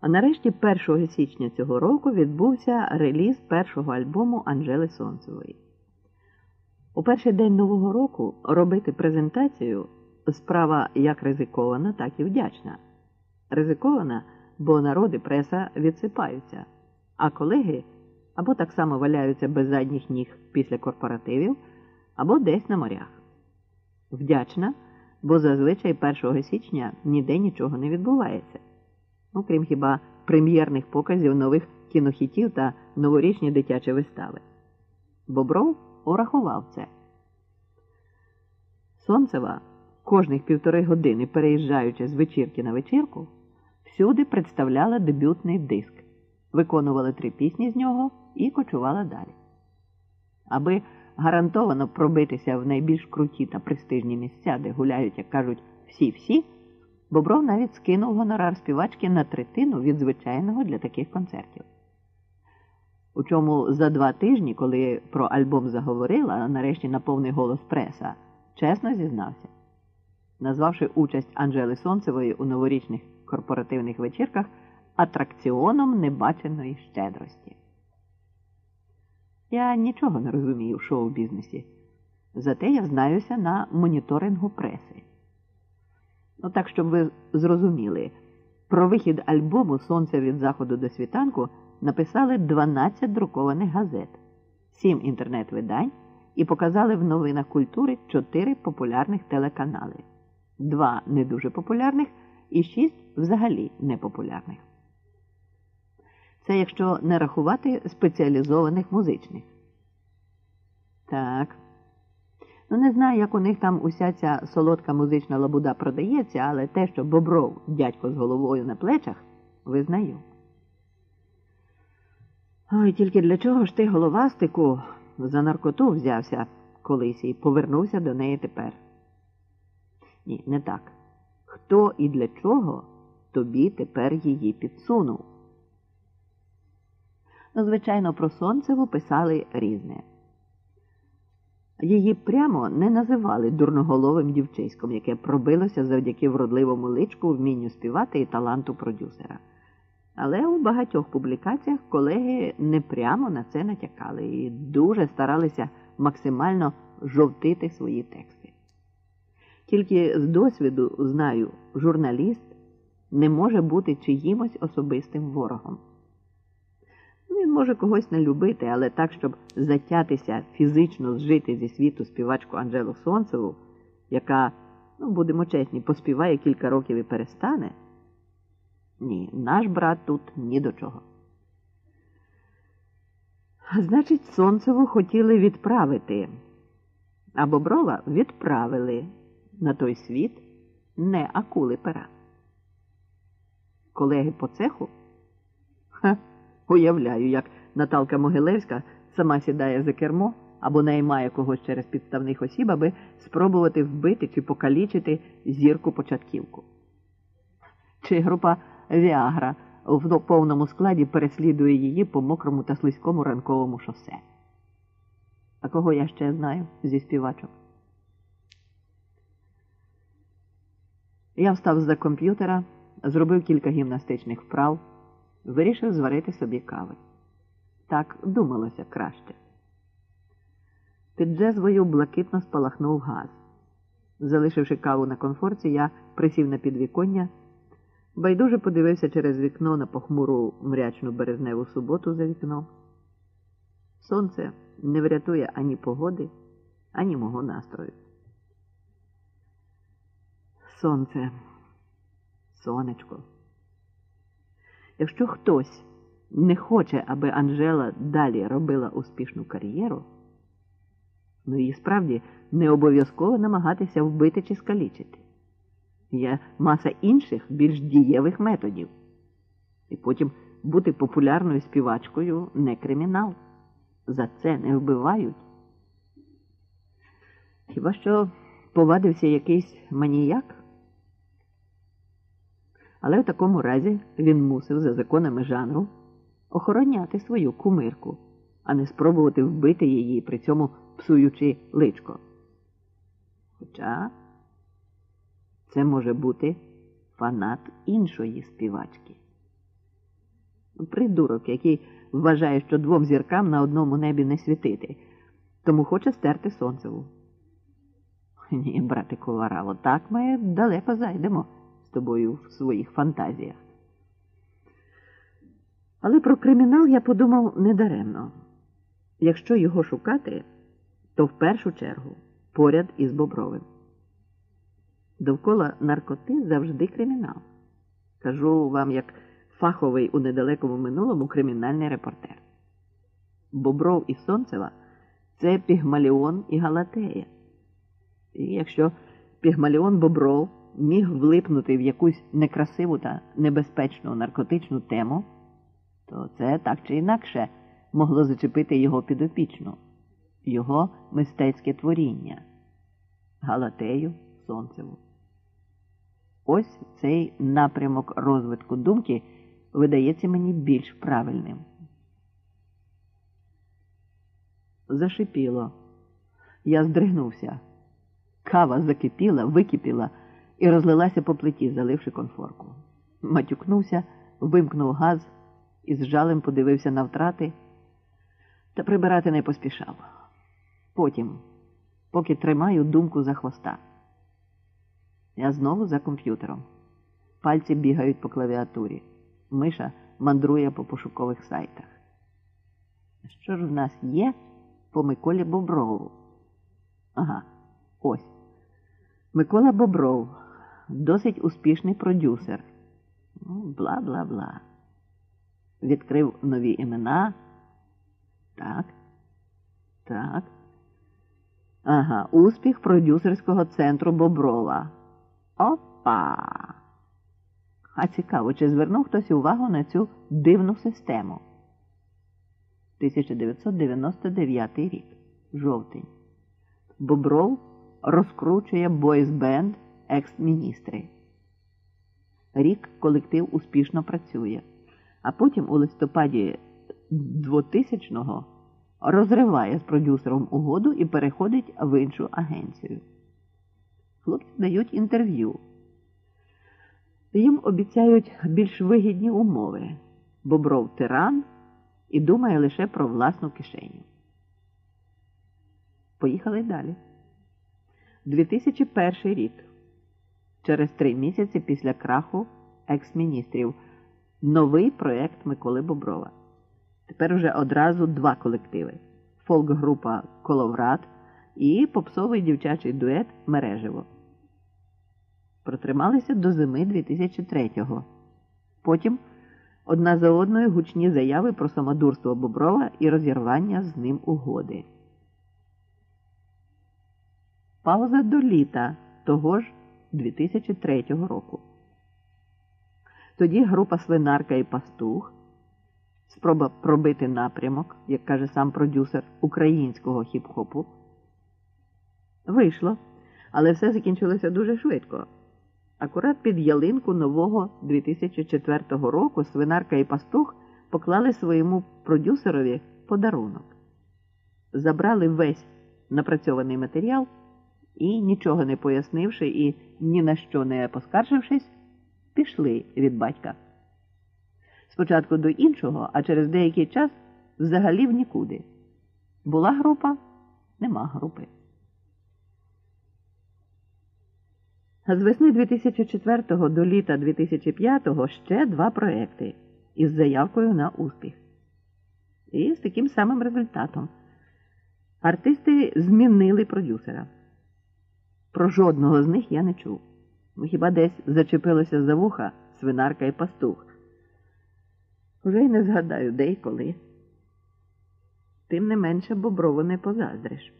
А нарешті 1 січня цього року відбувся реліз першого альбому Анжели Сонцевої. У перший день Нового року робити презентацію справа як ризикована, так і вдячна. Ризикована, бо народи преса відсипаються, а колеги або так само валяються без задніх ніг після корпоративів, або десь на морях. Вдячна, бо зазвичай 1 січня ніде нічого не відбувається, окрім хіба прем'єрних показів нових кінохітів та новорічні дитячі вистави. Бобров урахував це. Сонцева, кожних півтори години переїжджаючи з вечірки на вечірку, всюди представляла дебютний диск, виконувала три пісні з нього і кочувала далі. Аби гарантовано пробитися в найбільш круті та престижні місця, де гуляють, як кажуть, всі-всі, Бобров навіть скинув гонорар співачки на третину від звичайного для таких концертів. У чому за два тижні, коли про альбом заговорила, нарешті на повний голос преса, чесно зізнався, назвавши участь Анжели Сонцевої у новорічних корпоративних вечірках атракціоном небаченої щедрості. Я нічого не розумію в шоу-бізнесі, зате я знаюся на моніторингу преси. Ну так, щоб ви зрозуміли, про вихід альбому Сонце від заходу до світанку написали 12 друкованих газет, 7 інтернет-видань і показали в новинах культури 4 популярних телеканали, 2 не дуже популярних і 6 взагалі непопулярних. Це якщо не рахувати спеціалізованих музичних. Так. Ну, не знаю, як у них там уся ця солодка музична лабуда продається, але те, що Бобров, дядько з головою на плечах, визнаю. Ой, тільки для чого ж ти головастику за наркоту взявся колись і повернувся до неї тепер? Ні, не так. Хто і для чого тобі тепер її підсунув? Ну, звичайно, про Сонцеву писали різне. Її прямо не називали дурноголовим дівчиськом, яке пробилося завдяки вродливому личку, вмінню співати і таланту продюсера. Але у багатьох публікаціях колеги не прямо на це натякали і дуже старалися максимально жовтити свої тексти. Тільки з досвіду знаю, журналіст не може бути чиїмось особистим ворогом. Він може когось не любити, але так, щоб затятися фізично зжити зі світу співачку Анжелу Сонцеву, яка, ну, будемо чесні, поспіває кілька років і перестане. Ні, наш брат тут ні до чого. Значить, Сонцеву хотіли відправити, а Боброва відправили на той світ не акули пера. Колеги по цеху? Ха. Уявляю, як Наталка Могилевська сама сідає за кермо або наймає когось через підставних осіб, аби спробувати вбити чи покалічити зірку початківку. Чи група Віагра в повному складі переслідує її по мокрому та слизькому ранковому шосе. А кого я ще знаю зі співачок? Я встав за комп'ютера, зробив кілька гімнастичних вправ вирішив зварити собі кави. Так думалося краще. Під джезвою блакитно спалахнув газ. Залишивши каву на комфорті, я присів на підвіконня, байдуже подивився через вікно на похмуру мрячну березневу суботу за вікном. Сонце не врятує ані погоди, ані мого настрою. Сонце, сонечко. Якщо хтось не хоче, аби Анжела далі робила успішну кар'єру, ну їй справді не обов'язково намагатися вбити чи скалічити. Є маса інших більш дієвих методів. І потім бути популярною співачкою не кримінал. За це не вбивають. Хіба що повадився якийсь маніяк? Але в такому разі він мусив за законами жанру охороняти свою кумирку, а не спробувати вбити її, при цьому псуючи личко. Хоча це може бути фанат іншої співачки. Придурок, який вважає, що двом зіркам на одному небі не світити, тому хоче стерти сонцеву. Ні, братику Вараво, так ми далеко зайдемо тобою в своїх фантазіях. Але про кримінал я подумав недаремно. Якщо його шукати, то в першу чергу поряд із Бобровим. Довкола наркоти завжди кримінал. Кажу вам, як фаховий у недалекому минулому кримінальний репортер. Бобров і Сонцева це Пігмаліон і Галатея. І якщо Пігмаліон Бобров міг влипнути в якусь некрасиву та небезпечну наркотичну тему, то це так чи інакше могло зачепити його підопічну, його мистецьке творіння, Галатею Сонцеву. Ось цей напрямок розвитку думки видається мені більш правильним. Зашипіло. Я здригнувся. Кава закипіла, википіла і розлилася по плиті, заливши конфорку. Матюкнувся, вимкнув газ і з жалем подивився на втрати, та прибирати не поспішав. Потім, поки тримаю думку за хвоста. Я знову за комп'ютером. Пальці бігають по клавіатурі. Миша мандрує по пошукових сайтах. Що ж в нас є по Миколі Боброву? Ага, ось. Микола Бобров досить успішний продюсер. Ну, бла бла бла. Відкрив нові імена. Так. Так. Ага, успіх продюсерського центру Боброва. Опа! А цікаво, чи звернув хтось увагу на цю дивну систему? 1999 рік. Жовтень. Бобров розкручує бойсбенд екс-міністри. Рік колектив успішно працює, а потім у листопаді 2000-го розриває з продюсером угоду і переходить в іншу агенцію. Хлопці дають інтерв'ю. Їм обіцяють більш вигідні умови. Бобров тиран і думає лише про власну кишеню. Поїхали далі. 2001 рік. Через три місяці після краху екс-міністрів. Новий проєкт Миколи Боброва. Тепер уже одразу два колективи: фолк-група Коловрат і попсовий дівчачий дует Мережево. Протрималися до зими 2003-го. Потім одна за одною гучні заяви про самодурство Боброва і розірвання з ним угоди. Пауза до літа того ж 2003 року. Тоді група Свинарка і Пастух. Спроба пробити напрямок, як каже сам продюсер українського хіп-хопу. Вийшло, але все закінчилося дуже швидко. Акурат під ялинку нового 2004 року свинарка і пастух поклали своєму продюсерові подарунок. Забрали весь напрацьований матеріал і, нічого не пояснивши і ні на що не поскаржившись, пішли від батька. Спочатку до іншого, а через деякий час взагалі в нікуди. Була група, нема групи. З весни 2004 до літа 2005 ще два проекти із заявкою на успіх. І з таким самим результатом. Артисти змінили продюсера. Про жодного з них я не чув. Ну, хіба десь зачепилося за вуха свинарка і пастух. Уже й не згадаю, де і коли. Тим не менше боброву не позаздриш.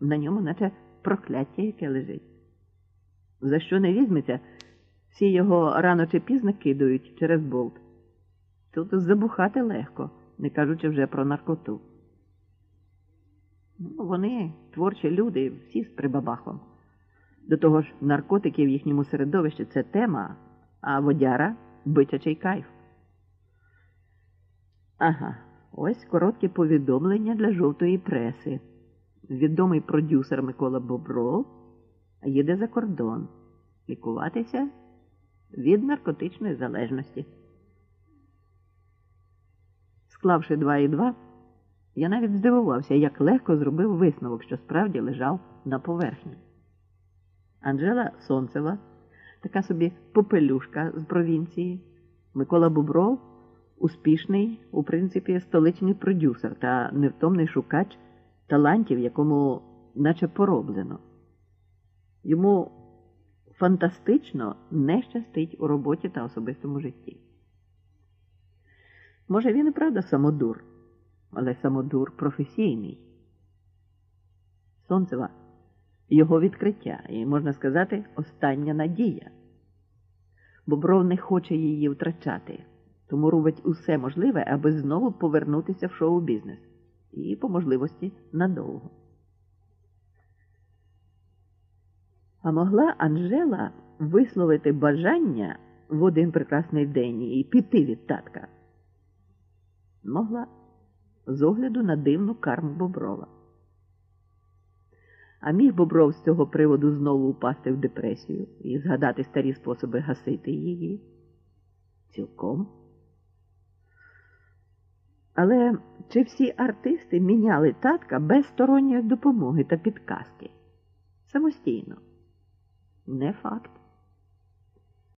На ньому, наче прокляття, яке лежить. За що не візьметься, всі його рано чи пізно кидають через болт. Тут забухати легко, не кажучи вже про наркоту. Вони творчі люди, всі з прибабахом. До того ж, наркотики в їхньому середовищі це тема, а водяра бичачий кайф. Ага, ось коротке повідомлення для жовтої преси. Відомий продюсер Микола Бобров їде за кордон лікуватися від наркотичної залежності. Склавши два і два, я навіть здивувався, як легко зробив висновок, що справді лежав на поверхні. Анжела Сонцева, така собі попелюшка з провінції, Микола Бубров успішний, у принципі, столичний продюсер та невтомний шукач талантів, якому наче пороблено. Йому фантастично не щастить у роботі та особистому житті. Може, він і правда самодур, але самодур професійний. Сонцева його відкриття і, можна сказати, остання надія. Бобров не хоче її втрачати, тому робить усе можливе, аби знову повернутися в шоу-бізнес і, по можливості, надовго. А могла Анжела висловити бажання в один прекрасний день і піти від татка? Могла з огляду на дивну карму Боброва. А міг Бобров з цього приводу знову упасти в депресію і згадати старі способи гасити її? Цілком. Але чи всі артисти міняли татка без сторонньої допомоги та підказки? Самостійно? Не факт.